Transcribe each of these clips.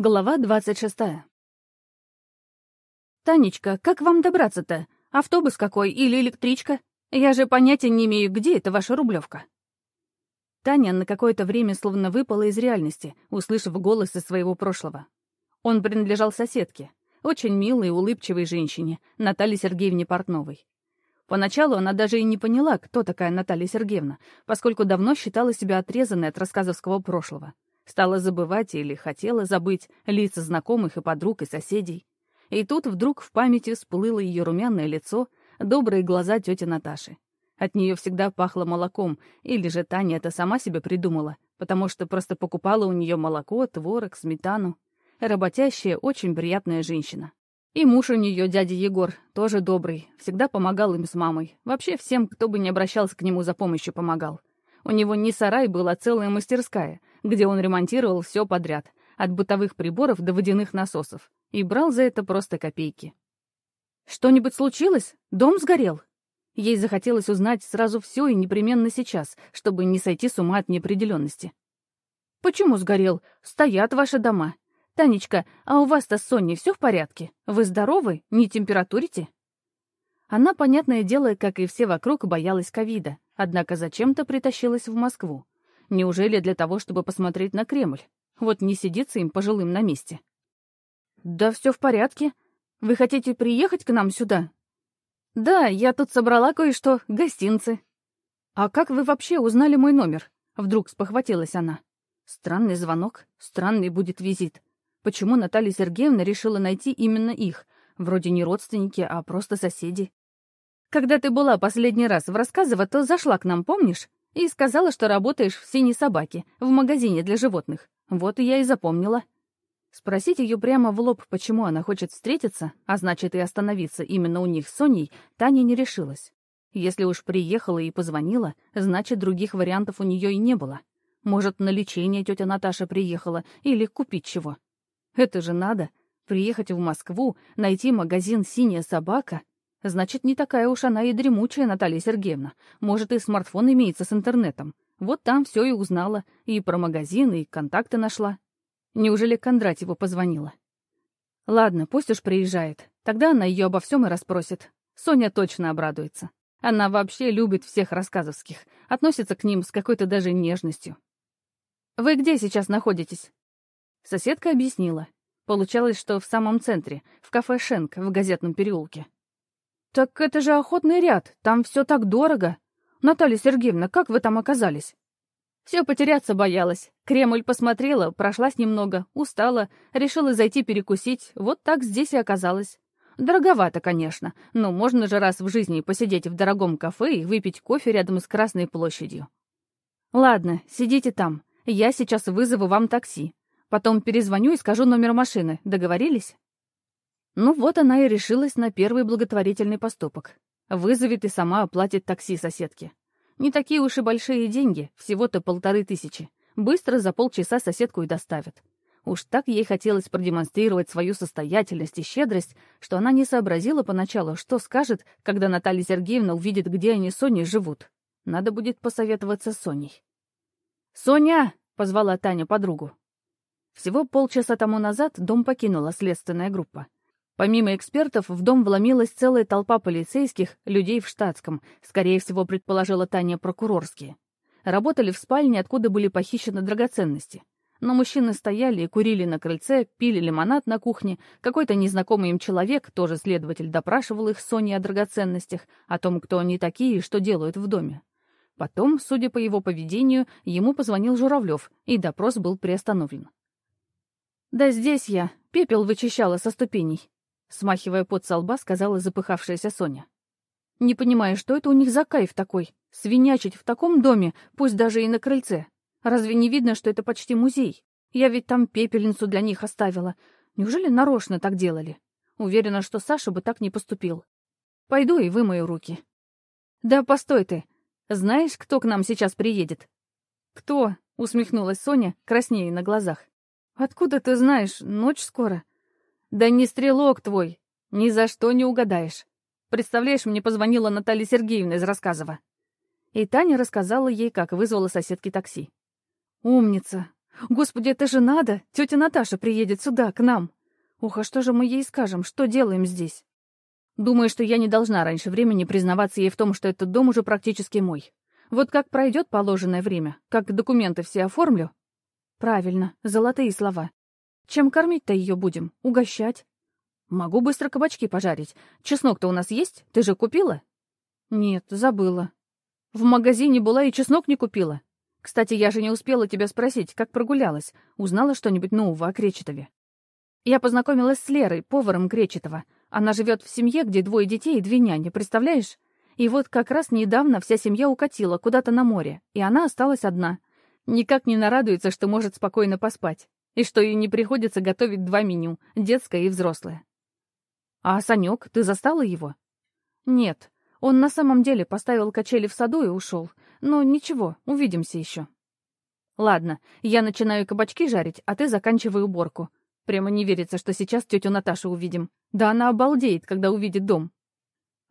Глава двадцать шестая. «Танечка, как вам добраться-то? Автобус какой или электричка? Я же понятия не имею, где это ваша Рублевка». Таня на какое-то время словно выпала из реальности, услышав голос из своего прошлого. Он принадлежал соседке, очень милой, улыбчивой женщине, Наталье Сергеевне Портновой. Поначалу она даже и не поняла, кто такая Наталья Сергеевна, поскольку давно считала себя отрезанной от рассказовского прошлого. Стала забывать или хотела забыть лица знакомых и подруг, и соседей. И тут вдруг в памяти всплыло ее румяное лицо, добрые глаза тети Наташи. От нее всегда пахло молоком, или же Таня это сама себе придумала, потому что просто покупала у нее молоко, творог, сметану. Работящая, очень приятная женщина. И муж у нее, дядя Егор, тоже добрый, всегда помогал им с мамой. Вообще всем, кто бы не обращался к нему за помощью, помогал. У него не сарай был, а целая мастерская, где он ремонтировал все подряд, от бытовых приборов до водяных насосов, и брал за это просто копейки. «Что-нибудь случилось? Дом сгорел?» Ей захотелось узнать сразу все и непременно сейчас, чтобы не сойти с ума от неопределенности. «Почему сгорел? Стоят ваши дома. Танечка, а у вас-то с Соней все в порядке? Вы здоровы? Не температурите?» Она, понятное дело, как и все вокруг, боялась ковида, однако зачем-то притащилась в Москву. Неужели для того, чтобы посмотреть на Кремль? Вот не сидится им пожилым на месте. «Да все в порядке. Вы хотите приехать к нам сюда?» «Да, я тут собрала кое-что, гостинцы». «А как вы вообще узнали мой номер?» Вдруг спохватилась она. Странный звонок, странный будет визит. Почему Наталья Сергеевна решила найти именно их? Вроде не родственники, а просто соседи. Когда ты была последний раз в Рассказово, то зашла к нам, помнишь? И сказала, что работаешь в «Синей собаке», в магазине для животных. Вот и я и запомнила. Спросить ее прямо в лоб, почему она хочет встретиться, а значит и остановиться именно у них с Соней, Таня не решилась. Если уж приехала и позвонила, значит, других вариантов у нее и не было. Может, на лечение тетя Наташа приехала или купить чего. Это же надо. Приехать в Москву, найти магазин «Синяя собака» Значит, не такая уж она и дремучая, Наталья Сергеевна. Может, и смартфон имеется с интернетом. Вот там все и узнала. И про магазин, и контакты нашла. Неужели Кондратьеву позвонила? Ладно, пусть уж приезжает. Тогда она ее обо всем и расспросит. Соня точно обрадуется. Она вообще любит всех рассказовских, относится к ним с какой-то даже нежностью. «Вы где сейчас находитесь?» Соседка объяснила. Получалось, что в самом центре, в кафе «Шенк» в газетном переулке. «Так это же охотный ряд, там все так дорого. Наталья Сергеевна, как вы там оказались?» Все потеряться боялась. Кремль посмотрела, прошлась немного, устала, решила зайти перекусить, вот так здесь и оказалась. Дороговато, конечно, но можно же раз в жизни посидеть в дорогом кафе и выпить кофе рядом с Красной площадью. Ладно, сидите там, я сейчас вызову вам такси. Потом перезвоню и скажу номер машины, договорились? Ну вот она и решилась на первый благотворительный поступок. Вызовет и сама оплатит такси соседке. Не такие уж и большие деньги, всего-то полторы тысячи. Быстро за полчаса соседку и доставят. Уж так ей хотелось продемонстрировать свою состоятельность и щедрость, что она не сообразила поначалу, что скажет, когда Наталья Сергеевна увидит, где они с Соней живут. Надо будет посоветоваться с Соней. «Соня!» — позвала Таня подругу. Всего полчаса тому назад дом покинула следственная группа. Помимо экспертов, в дом вломилась целая толпа полицейских, людей в штатском, скорее всего, предположила Таня прокурорские. Работали в спальне, откуда были похищены драгоценности. Но мужчины стояли и курили на крыльце, пили лимонад на кухне. Какой-то незнакомый им человек, тоже следователь, допрашивал их с Соней о драгоценностях, о том, кто они такие и что делают в доме. Потом, судя по его поведению, ему позвонил Журавлев, и допрос был приостановлен. «Да здесь я. Пепел вычищала со ступеней», Смахивая пот со лба, сказала запыхавшаяся Соня. «Не понимаю, что это у них за кайф такой? Свинячить в таком доме, пусть даже и на крыльце. Разве не видно, что это почти музей? Я ведь там пепельницу для них оставила. Неужели нарочно так делали? Уверена, что Саша бы так не поступил. Пойду и вымою руки». «Да постой ты. Знаешь, кто к нам сейчас приедет?» «Кто?» — усмехнулась Соня, краснее на глазах. «Откуда ты знаешь? Ночь скоро». «Да не стрелок твой! Ни за что не угадаешь. Представляешь, мне позвонила Наталья Сергеевна из Рассказова». И Таня рассказала ей, как вызвала соседки такси. «Умница! Господи, это же надо! Тетя Наташа приедет сюда, к нам. Ох, а что же мы ей скажем? Что делаем здесь? Думаю, что я не должна раньше времени признаваться ей в том, что этот дом уже практически мой. Вот как пройдет положенное время, как документы все оформлю. Правильно, золотые слова. Чем кормить-то ее будем? Угощать? Могу быстро кабачки пожарить. Чеснок-то у нас есть? Ты же купила? Нет, забыла. В магазине была и чеснок не купила. Кстати, я же не успела тебя спросить, как прогулялась. Узнала что-нибудь нового о Кречетове? Я познакомилась с Лерой, поваром Кречетова. Она живет в семье, где двое детей и две няни, представляешь? И вот как раз недавно вся семья укатила куда-то на море, и она осталась одна. Никак не нарадуется, что может спокойно поспать, и что ей не приходится готовить два меню — детское и взрослое. «А Санек, ты застала его?» «Нет, он на самом деле поставил качели в саду и ушел. Но ничего, увидимся еще». «Ладно, я начинаю кабачки жарить, а ты заканчивай уборку. Прямо не верится, что сейчас тетю Наташу увидим. Да она обалдеет, когда увидит дом.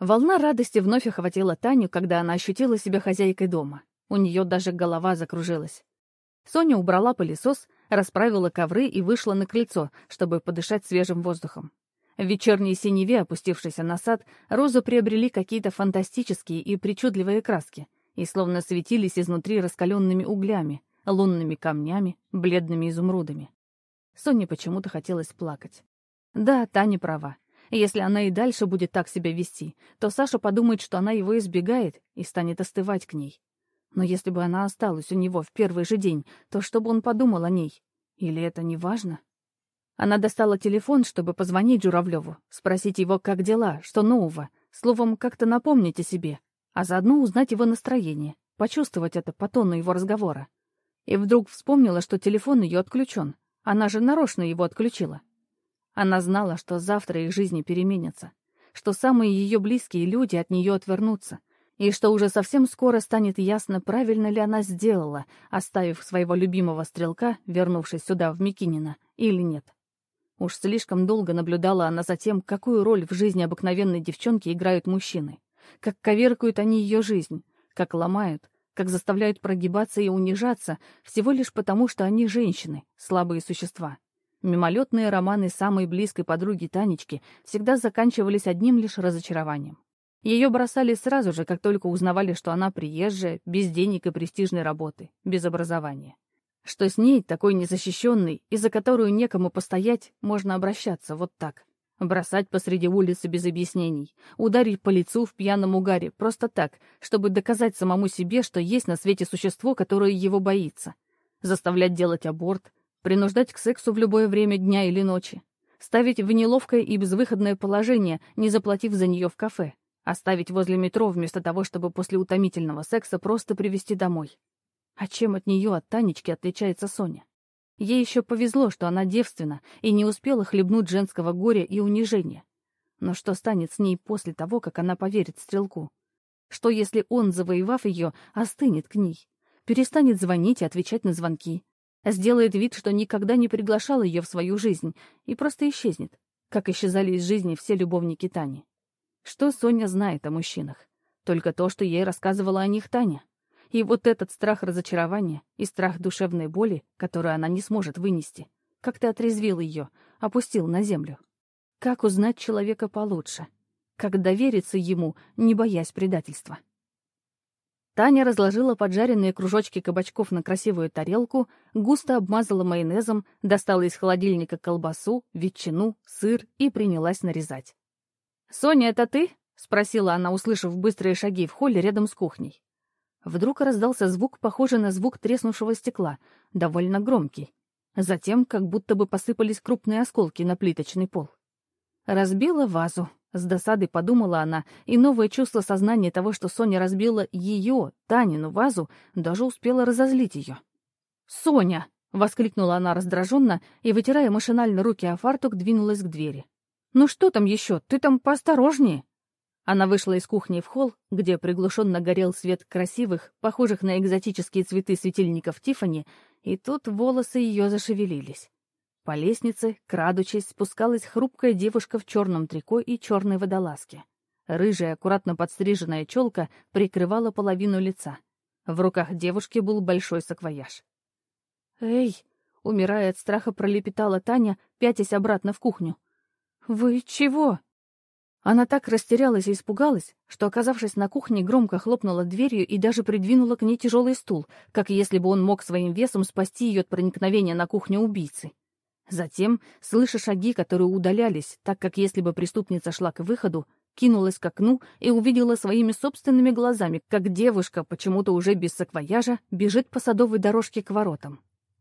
Волна радости вновь охватила Таню, когда она ощутила себя хозяйкой дома. У нее даже голова закружилась. Соня убрала пылесос, расправила ковры и вышла на крыльцо, чтобы подышать свежим воздухом. В вечерней синеве, опустившейся на сад, розы приобрели какие-то фантастические и причудливые краски и словно светились изнутри раскаленными углями, лунными камнями, бледными изумрудами. Соне почему-то хотелось плакать. Да, Таня права. Если она и дальше будет так себя вести, то Саша подумает, что она его избегает и станет остывать к ней. Но если бы она осталась у него в первый же день, то что бы он подумал о ней? Или это не важно? Она достала телефон, чтобы позвонить Журавлеву, спросить его, как дела, что нового, словом, как-то напомнить о себе, а заодно узнать его настроение, почувствовать это по тону его разговора. И вдруг вспомнила, что телефон ее отключен, она же нарочно его отключила. Она знала, что завтра их жизни переменятся, что самые ее близкие люди от нее отвернутся, и что уже совсем скоро станет ясно, правильно ли она сделала, оставив своего любимого стрелка, вернувшись сюда, в Микинино, или нет. Уж слишком долго наблюдала она за тем, какую роль в жизни обыкновенной девчонки играют мужчины, как коверкают они ее жизнь, как ломают, как заставляют прогибаться и унижаться всего лишь потому, что они женщины, слабые существа. Мимолетные романы самой близкой подруги Танечки всегда заканчивались одним лишь разочарованием. Ее бросали сразу же, как только узнавали, что она приезжая, без денег и престижной работы, без образования. Что с ней, такой незащищенной, и за которую некому постоять, можно обращаться вот так, Бросать посреди улицы без объяснений, ударить по лицу в пьяном угаре, просто так, чтобы доказать самому себе, что есть на свете существо, которое его боится. Заставлять делать аборт, принуждать к сексу в любое время дня или ночи. Ставить в неловкое и безвыходное положение, не заплатив за нее в кафе. Оставить возле метро вместо того, чтобы после утомительного секса просто привезти домой. А чем от нее, от Танечки, отличается Соня? Ей еще повезло, что она девственна и не успела хлебнуть женского горя и унижения. Но что станет с ней после того, как она поверит стрелку? Что, если он, завоевав ее, остынет к ней? Перестанет звонить и отвечать на звонки? Сделает вид, что никогда не приглашал ее в свою жизнь и просто исчезнет, как исчезали из жизни все любовники Тани. Что Соня знает о мужчинах? Только то, что ей рассказывала о них Таня. И вот этот страх разочарования и страх душевной боли, которую она не сможет вынести, как-то отрезвил ее, опустил на землю. Как узнать человека получше? Как довериться ему, не боясь предательства? Таня разложила поджаренные кружочки кабачков на красивую тарелку, густо обмазала майонезом, достала из холодильника колбасу, ветчину, сыр и принялась нарезать. «Соня, это ты?» — спросила она, услышав быстрые шаги в холле рядом с кухней. Вдруг раздался звук, похожий на звук треснувшего стекла, довольно громкий. Затем как будто бы посыпались крупные осколки на плиточный пол. Разбила вазу. С досадой подумала она, и новое чувство сознания того, что Соня разбила ее, Танину вазу, даже успела разозлить ее. «Соня!» — воскликнула она раздраженно и, вытирая машинально руки о фартук, двинулась к двери. «Ну что там еще? Ты там поосторожнее!» Она вышла из кухни в холл, где приглушенно горел свет красивых, похожих на экзотические цветы светильников Тифани, и тут волосы ее зашевелились. По лестнице, крадучись, спускалась хрупкая девушка в черном трико и черной водолазке. Рыжая, аккуратно подстриженная челка прикрывала половину лица. В руках девушки был большой саквояж. «Эй, Умирая от страха, пролепетала Таня, пятясь обратно в кухню. «Вы чего?» Она так растерялась и испугалась, что, оказавшись на кухне, громко хлопнула дверью и даже придвинула к ней тяжелый стул, как если бы он мог своим весом спасти ее от проникновения на кухню убийцы. Затем, слыша шаги, которые удалялись, так как если бы преступница шла к выходу, кинулась к окну и увидела своими собственными глазами, как девушка, почему-то уже без саквояжа, бежит по садовой дорожке к воротам.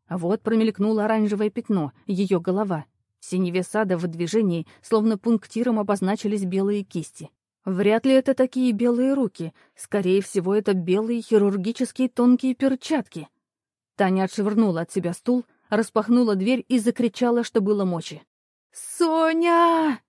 Вот промелькнуло оранжевое пятно, ее голова — в синеве сада в движении, словно пунктиром обозначились белые кисти. Вряд ли это такие белые руки. Скорее всего, это белые хирургические тонкие перчатки. Таня отшвырнула от себя стул, распахнула дверь и закричала, что было мочи. «Соня!»